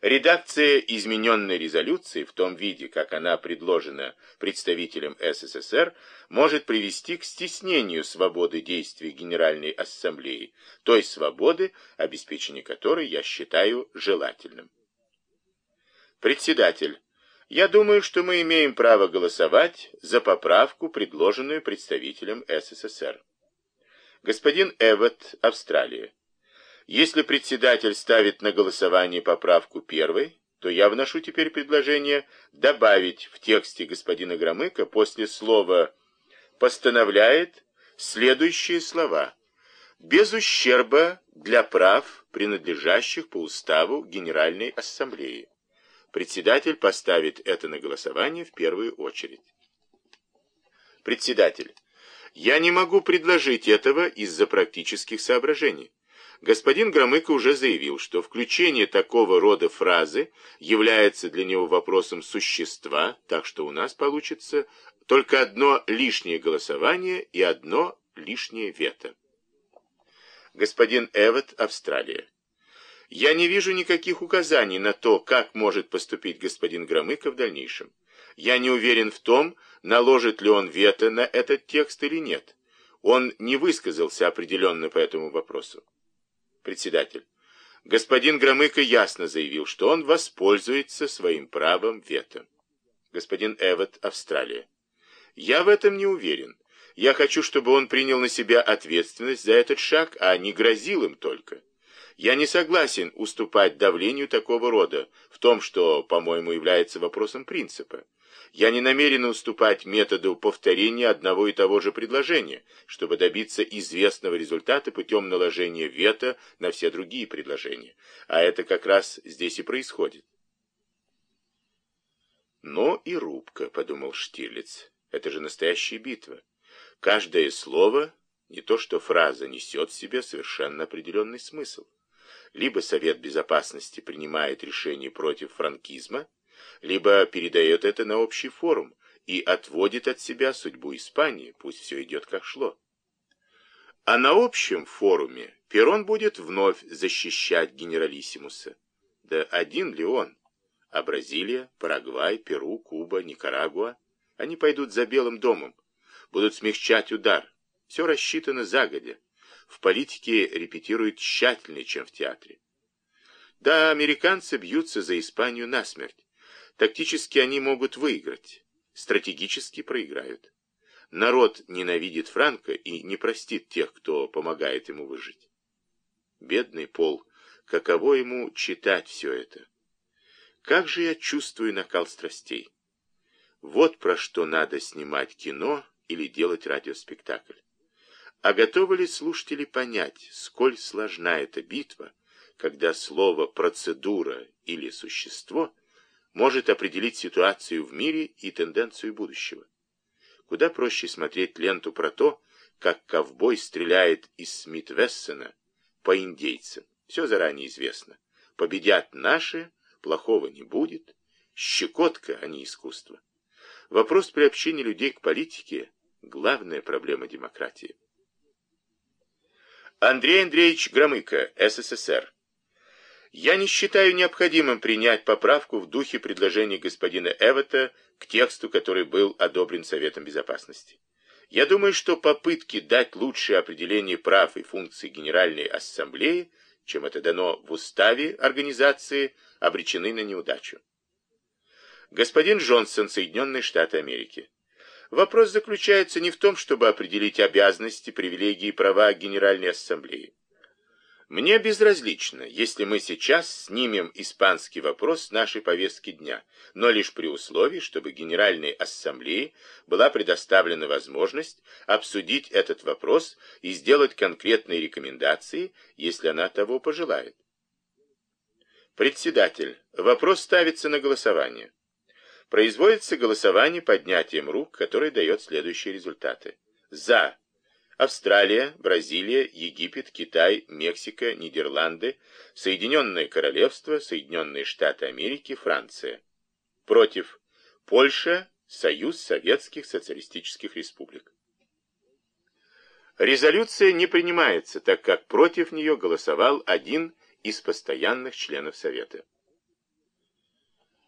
Редакция измененной резолюции в том виде, как она предложена представителям СССР, может привести к стеснению свободы действий Генеральной Ассамблеи, той свободы, обеспечение которой я считаю желательным. Председатель, я думаю, что мы имеем право голосовать за поправку, предложенную представителем СССР. Господин Эвот, Австралия. Если председатель ставит на голосование поправку первой, то я вношу теперь предложение добавить в тексте господина Громыка после слова «постановляет» следующие слова «без ущерба для прав, принадлежащих по уставу Генеральной Ассамблеи». Председатель поставит это на голосование в первую очередь. Председатель, я не могу предложить этого из-за практических соображений господин Громыко уже заявил, что включение такого рода фразы является для него вопросом существа, так что у нас получится только одно лишнее голосование и одно лишнее вето. Господин Эвот, Австралия. Я не вижу никаких указаний на то, как может поступить господин Громыко в дальнейшем. Я не уверен в том, наложит ли он вето на этот текст или нет. Он не высказался определенно по этому вопросу. Председатель. Господин Громыко ясно заявил, что он воспользуется своим правом вето. Господин Эвот, Австралия. Я в этом не уверен. Я хочу, чтобы он принял на себя ответственность за этот шаг, а не грозил им только. Я не согласен уступать давлению такого рода в том, что, по-моему, является вопросом принципа. Я не намерен уступать методу повторения одного и того же предложения, чтобы добиться известного результата путем наложения вето на все другие предложения. А это как раз здесь и происходит. «Но и рубка», — подумал Штирлиц, — «это же настоящая битва. Каждое слово, не то что фраза, несет в себе совершенно определенный смысл. Либо Совет Безопасности принимает решение против франкизма, либо передает это на общий форум и отводит от себя судьбу Испании, пусть все идет как шло. А на общем форуме Перрон будет вновь защищать генералиссимуса. Да один ли он? А Бразилия, Парагвай, Перу, Куба, Никарагуа, они пойдут за Белым домом, будут смягчать удар. Все рассчитано загодя. В политике репетируют тщательнее, чем в театре. Да, американцы бьются за Испанию насмерть. Тактически они могут выиграть, стратегически проиграют. Народ ненавидит Франка и не простит тех, кто помогает ему выжить. Бедный Пол, каково ему читать все это? Как же я чувствую накал страстей. Вот про что надо снимать кино или делать радиоспектакль. А готовы ли слушатели понять, сколь сложна эта битва, когда слово «процедура» или «существо» может определить ситуацию в мире и тенденцию будущего. Куда проще смотреть ленту про то, как ковбой стреляет из Смит-Вессона по индейцам. Все заранее известно. Победят наши, плохого не будет. Щекотка, а не искусство. Вопрос приобщения людей к политике – главная проблема демократии. Андрей Андреевич Громыко, СССР. Я не считаю необходимым принять поправку в духе предложения господина Эвота к тексту, который был одобрен Советом Безопасности. Я думаю, что попытки дать лучшее определение прав и функций Генеральной Ассамблеи, чем это дано в уставе организации, обречены на неудачу. Господин Джонсон, Соединенные Штаты Америки. Вопрос заключается не в том, чтобы определить обязанности, привилегии и права Генеральной Ассамблеи. Мне безразлично, если мы сейчас снимем испанский вопрос с нашей повестки дня, но лишь при условии, чтобы Генеральной Ассамблее была предоставлена возможность обсудить этот вопрос и сделать конкретные рекомендации, если она того пожелает. Председатель, вопрос ставится на голосование. Производится голосование поднятием рук, которое дает следующие результаты. За Австралия, Бразилия, Египет, Китай, Мексика, Нидерланды, Соединенное Королевство, Соединенные Штаты Америки, Франция. Против Польша, Союз Советских Социалистических Республик. Резолюция не принимается, так как против нее голосовал один из постоянных членов Совета.